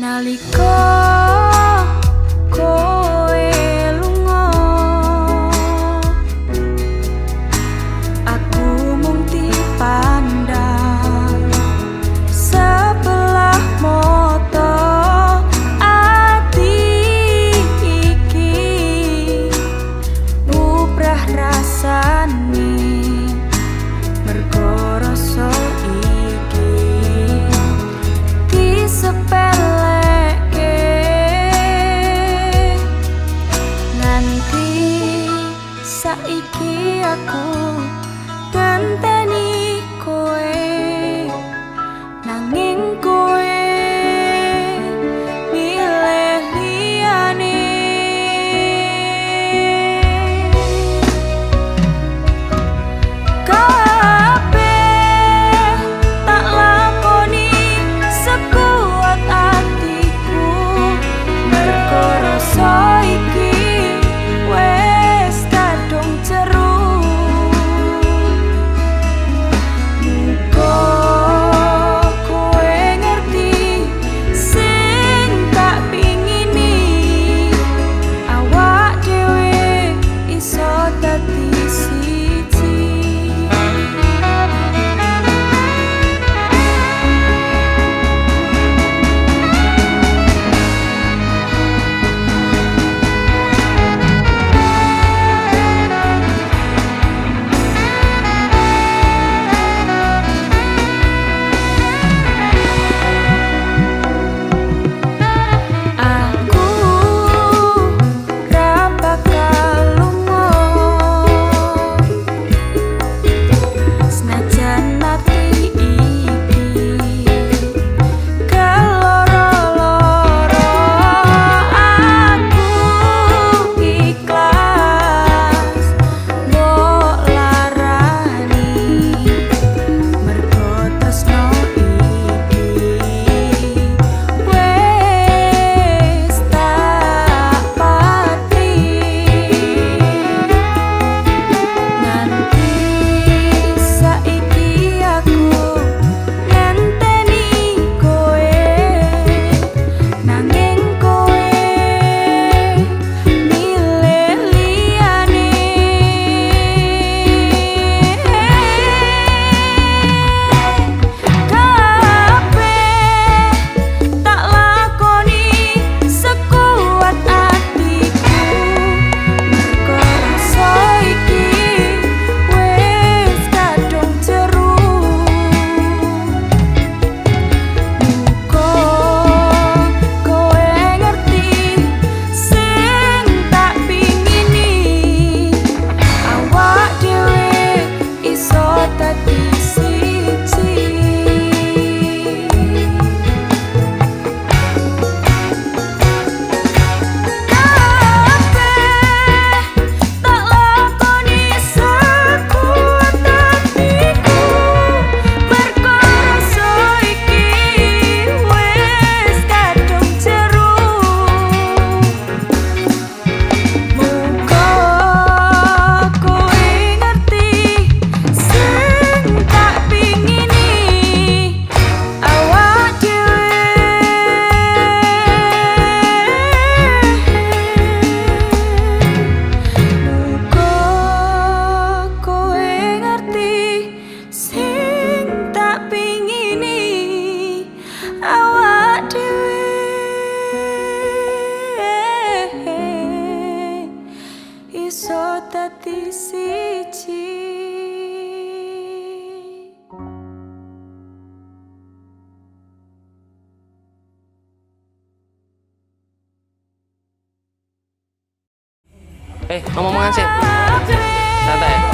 Nalika Eh, ngomong-ngomongan sih. Santai.